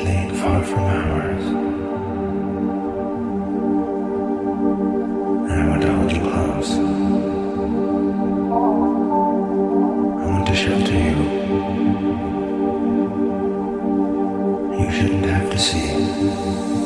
and far from ours. And I want to hold you close. I want to shelter you. You shouldn't have to see.